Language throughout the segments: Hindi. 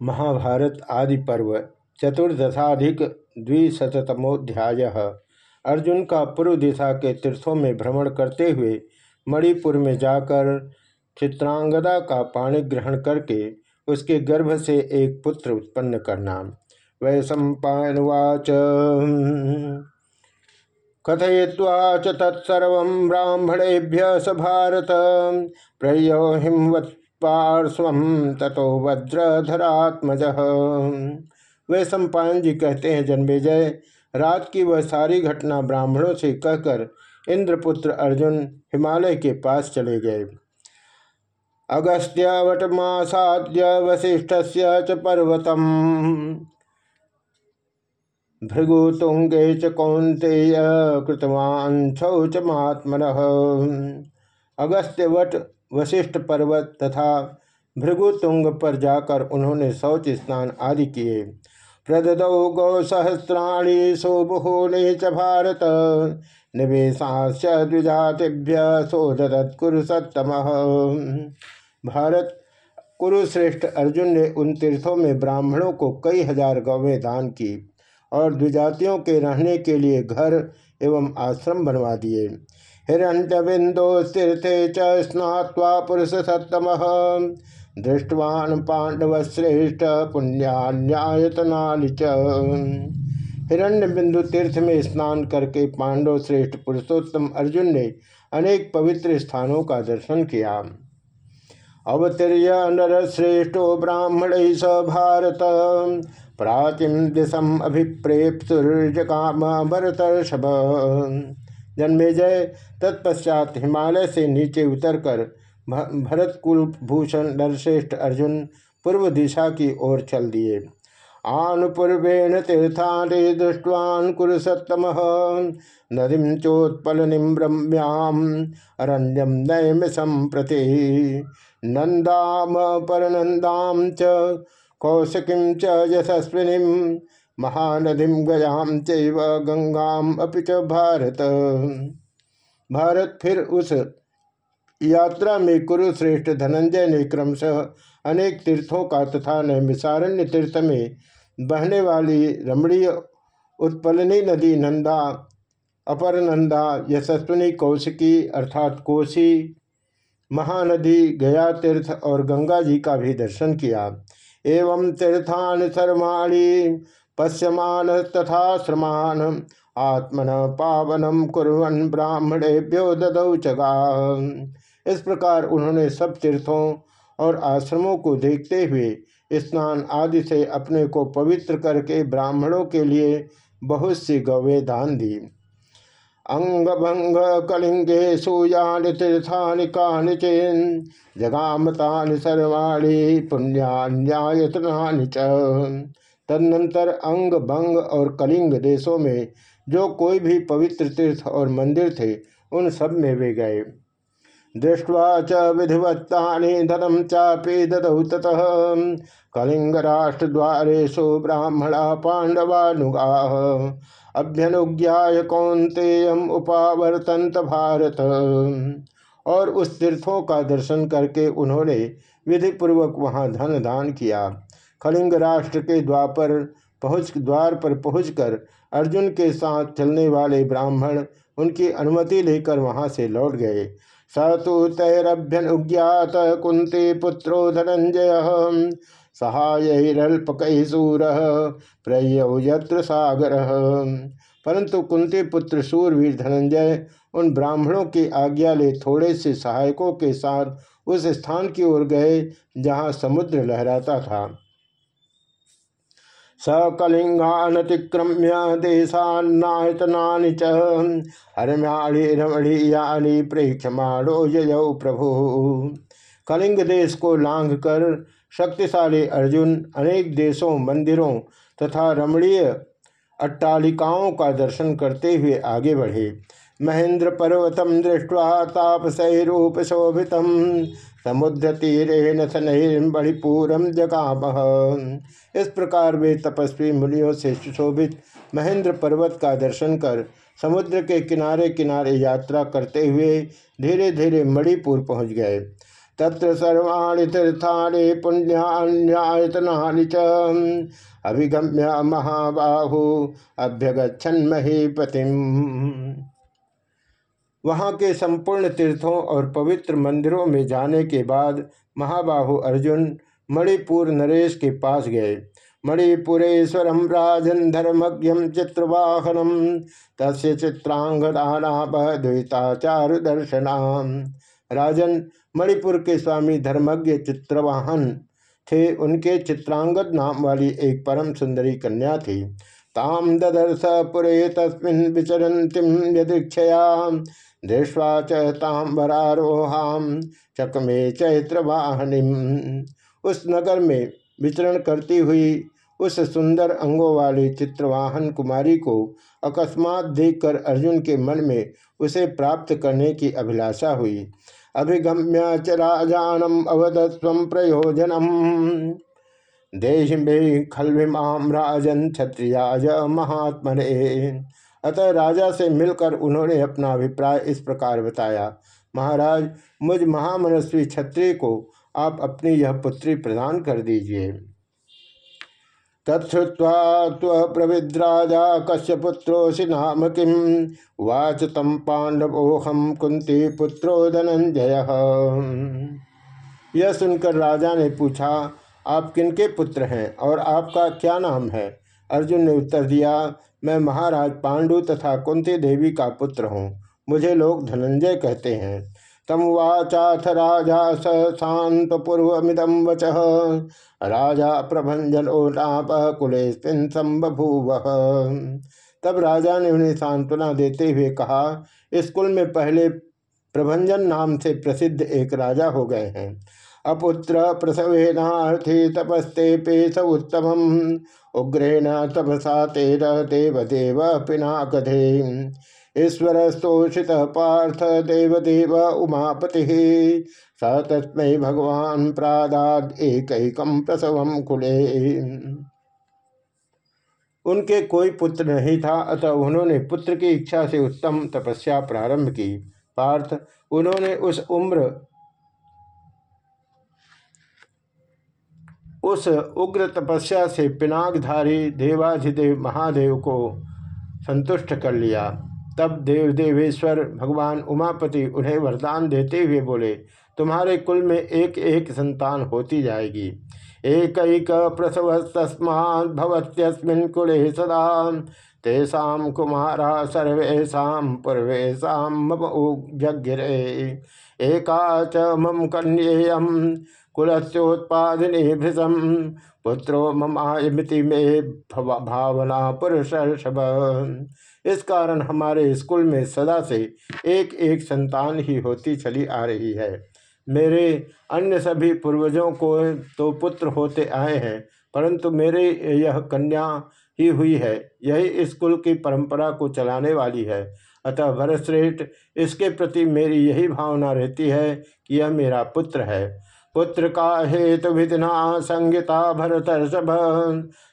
महाभारत आदि पर्व, चतुर्दशाधिक द्विशतमोध्याय अर्जुन का पूर्व दिशा के तीर्थों में भ्रमण करते हुए मणिपुर में जाकर चित्रांगदा का पाणी ग्रहण करके उसके गर्भ से एक पुत्र उत्पन्न करना। वै सम्पावाच कथय्वा तत्सर्व ब्राह्मणेभ्य स भारत प्रयो हिमवत् पार्श्व ततो वज्रधरात्मज वे सम्पायन जी कहते हैं जन्मेजय रात की वह सारी घटना ब्राह्मणों से कहकर इंद्रपुत्र अर्जुन हिमालय के पास चले गए। अगस्त्य वटमासाद्य वशिष्ठ च पर्वतम। भृगुतुंगे च कौंतेय कृतवान शौचमात्मन। अगस्त्य वट वशिष्ठ पर्वत तथा भृगुतुंग पर जाकर उन्होंने शौच स्नान आदि किए। प्रददौ गौ सहस्राणी सोबुहोले च भारत। निवेशाश्च द्विजातिभ्य सोदत कुरुसत्तम। भारत कुरुश्रेष्ठ अर्जुन ने उन तीर्थों में ब्राह्मणों को कई हज़ार गौवें दान की और द्विजातियों के रहने के लिए घर एवं आश्रम बनवा दिए। हिरण्यबिंदोस्तीर्थे च स्नात्वा पुरुष सत्तम दृष्टवान पांडव श्रेष्ठ पुण्यान्यायतनानि च। हिरण्य बिंदु तीर्थ में स्नान करके पांडव श्रेष्ठ पुरुषोत्तम अर्जुन ने अनेक पवित्र स्थानों का दर्शन किया। अवतीर्य नर श्रेष्ठो ब्राह्मण स भारत। प्राचीन दिशम अभिप्रेप्सुर्ज काम भरतर्षभ जन्मेजय तत्पश्चात हिमालय से नीचे उतरकर भरत कुलभूषण नरश्रेष्ठ अर्जुन पूर्व दिशा की ओर चल दिए। आनुपूर्वेण तीर्थानि दृष्टवान कुरुसत्तम। नदीम चोत्पलनिम रम्याम। अरण्यम नयम संप्रति नंदाम परनंदाम च। कौशिकीं च यशस्विनीम महानदी गयाम चैव गंगाम च भारत। भारत फिर उस यात्रा में कुरुश्रेष्ठ धनंजय ने क्रमशः अनेक तीर्थों का तथा नैमिसारण्य तीर्थ में बहने वाली रमणीय उत्पलनी नदी नंदा अपर नंदा यशस्विनी कौशिकी अर्थात कोशी महानदी गया तीर्थ और गंगा जी का भी दर्शन किया। एवं तीर्थान सर्वाणी पश्यमान तथा श्रमान आत्मन पावनम कुरन ब्राह्मणेभ्यो ददौ चगा। इस प्रकार उन्होंने सब तीर्थों और आश्रमों को देखते हुए स्नान आदि से अपने को पवित्र करके ब्राह्मणों के लिए बहुत सी गवे दान दी। अंग भंग कलिंगे सूयान तीर्थानि कानि चेन, जगामतानि सर्वाणी पुण्यान्यायतनानि च। तदनंतर अंग बंग और कलिंग देशों में जो कोई भी पवित्र तीर्थ और मंदिर थे, उन सब में वे गए। दृष्टवा च विधिवत्ता धनम चापी ददौ ततः। कलिंग राष्ट्र द्वारेशु ब्राह्मणा पांडवानुगा अभ्यनुज्ञा कौंतेयम उपावर्तंत भारत। और उस तीर्थों का दर्शन करके उन्होंने विधिपूर्वक वहाँ धन दान किया। कलिंग राष्ट्र के द्वापर पहुँच, द्वार पर पहुंचकर अर्जुन के साथ चलने वाले ब्राह्मण उनकी अनुमति लेकर वहाँ से लौट गए। स तो तैरभ्यनुज्ञात कुंती पुत्रो धनंजय सहायरल्पकैसूर प्रयौ यत्र सागर। परंतु कुंती पुत्र सूरवीर धनंजय उन ब्राह्मणों की आज्ञा ले थोड़े से सहायकों के साथ उस स्थान की ओर गए जहाँ समुद्र लहराता था। सकलिंगानतिक्रम्य देशान्नायतनानि च। हरम्याणी रमणीयानि प्रेक्षमाणो ययौ प्रभु। कलिंग देश को लांघ कर शक्तिशाली अर्जुन अनेक देशों, मंदिरों तथा रमणीय अट्टालिकाओं का दर्शन करते हुए आगे बढ़े। महेंद्र पर्वतम दृष्टवा तापसैरूप शोभित समुद्र तीरे नथनैर्बड़िपूरम जगाम। इस प्रकार वे तपस्वी मुनियों से सुशोभित महेंद्र पर्वत का दर्शन कर समुद्र के किनारे किनारे यात्रा करते हुए धीरे धीरे मणिपुर पहुँच गए। तत्र सर्वाणि तीर्थानि पुण्यान्यायतनानि च। अभिगम्य महाबाहु अभ्यगछन महीपतिम वहाँ के संपूर्ण तीर्थों और पवित्र मंदिरों में जाने के बाद महाबाहु अर्जुन मणिपुर नरेश के पास गए। मणिपुरेश्वरम राजन धर्मज्ञम चित्रवाहनम तस्य चित्रांगदानापद्विताचारु दर्शना राजन मणिपुर के स्वामी धर्मज्ञ चित्रवाहन थे। उनके चित्रांगद नाम वाली एक परम सुंदरी कन्या थी। ताम ददर्श पुरे तस्मिन् विचरन्तीं यदीक्षया दृष्टवा चाम्बरारोहाम चकमे चैत्रवाहनी उस नगर में विचरण करती हुई उस सुंदर अंगों वाली चित्रवाहन कुमारी को अकस्मात देखकर अर्जुन के मन में उसे प्राप्त करने की अभिलाषा हुई। अभिगम्य च राजानम अवदस्व प्रयोजनम। देश में खलविमाम राजन क्षत्रियाज महात्मने। अतः राजा से मिलकर उन्होंने अपना अभिप्राय इस प्रकार बताया, महाराज, मुझ महामनस्वी क्षत्रिय को आप अपनी यह पुत्री प्रदान कर दीजिए। तत्वा प्रविद्राजा कश्य पुत्रोसि नाम किम वाच तम पांडवोहम कुंती पुत्रो धनंजय यह सुनकर राजा ने पूछा, आप किनके पुत्र हैं और आपका क्या नाम है? अर्जुन ने उत्तर दिया मैं महाराज पांडु तथा कुंती देवी का पुत्र हूँ। मुझे लोग धनंजय कहते हैं। तम वाचाथ राजा स शांत पूर्वमिदम वच। राजा प्रभंजन ओनाप कुले संबभूव। तब राजा ने उन्हें सांत्वना देते हुए कहा, इस कुल में पहले प्रभंजन नाम से प्रसिद्ध एक राजा हो गए हैं। अपुत्र प्रसवेनार्थी तपस्ते पेश उत्तम उग्रेण तपसा तेर देवदेव पिनाकधे। ईश्वर स्तोषित पार्थ देवदेव उमापति। स तस्मै भगवान प्रादाद एक प्रसव कुले। उनके कोई पुत्र नहीं था, अतः उन्होंने पुत्र की इच्छा से उत्तम तपस्या प्रारंभ की। पार्थ, उन्होंने उस उम्र उस उग्र तपस्या से पिनाकधारी देवाधिदेव महादेव को संतुष्ट कर लिया। तब देव देवेश्वर भगवान उमापति उन्हें वरदान देते हुए बोले, तुम्हारे कुल में एक एक संतान होती जाएगी। एक एक प्रसव तस्मात्स्मिन कुले सदा। तेषा कुमारा सर्वेशा पूर्वेशा मम जगिरे एका च मम कन्येयम। कुलोत्पादने भृतम पुत्रो ममायमिति में भावना पुरुष इस कारण हमारे स्कूल में सदा से एक एक संतान ही होती चली आ रही है। मेरे अन्य सभी पूर्वजों को तो पुत्र होते आए हैं, परंतु मेरे यह कन्या ही हुई है। यही स्कूल की परंपरा को चलाने वाली है। अतः भरतश्रेष्ठ इसके प्रति मेरी यही भावना रहती है कि यह मेरा पुत्र है। पुत्र का हेतु विधिना संगीता भरत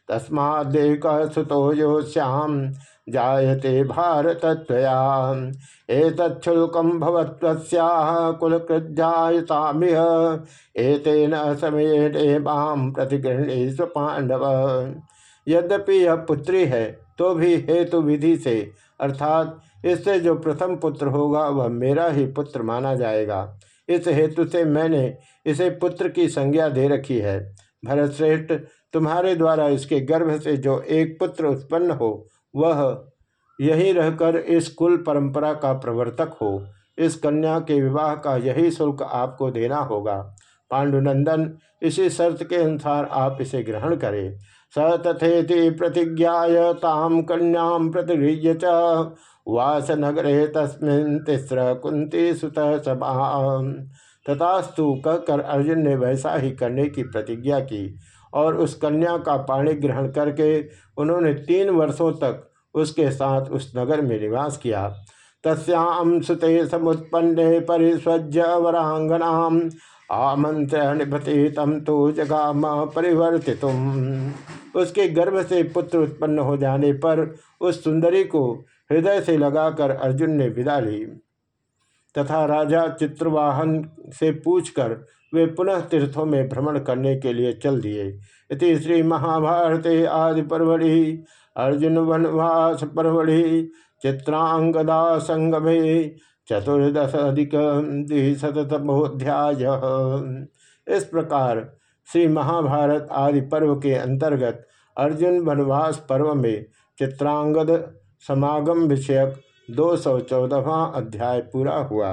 तस्मादेक सुतो यो श्याम जायते भारत एतच्छुल्कम भवत्वस्याः कुलकृजायतामिह एतेन समय माम प्रतिगृहणेश पांडव यद्यपि यह पुत्री है तो भी हेतु विधि से, अर्थात इससे जो प्रथम पुत्र होगा, वह मेरा ही पुत्र माना जाएगा। इस हेतु से मैंने इसे पुत्र की संज्ञा दे रखी है। भरतश्रेष्ठ, तुम्हारे द्वारा इसके गर्भ से जो एक पुत्र उत्पन्न हो, वह यही रहकर इस कुल परंपरा का प्रवर्तक हो। इस कन्या के विवाह का यही शुल्क आपको देना होगा। पांडुनंदन, इसी शर्त के अनुसार आप इसे ग्रहण करें। स तथेति प्रतिज्ञा ताम कन्याम प्रतिगृह्य च। वास नगरे तस्मिन तिस्र कुंती सुत सभा। तथास्तु कहकर अर्जुन ने वैसा ही करने की प्रतिज्ञा की और उस कन्या का पाणी ग्रहण करके उन्होंने तीन वर्षों तक उसके साथ उस नगर में निवास किया। तस्याम सुते समुत्पन्ने परिस्वज्य वरांगनाम आमंत्रण निभते तम तो जगाम परिवर्तित उसके गर्भ से पुत्र उत्पन्न हो जाने पर उस सुंदरी को हृदय से लगाकर अर्जुन ने विदा ली। तथा राजा चित्रवाहन से पूछकर वे पुनः तीर्थों में भ्रमण करने के लिए चल दिए। इति श्री महाभारत आदि परवड़ि अर्जुन वनवास परवड़ि चित्रांगदा संगमे चतुर्दश अधिक द्विशतमोध्याय इस प्रकार श्री महाभारत आदि पर्व के अंतर्गत अर्जुन वनवास पर्व में चित्रांगद समागम विषयक दो सौ चौदहवा अध्याय पूरा हुआ।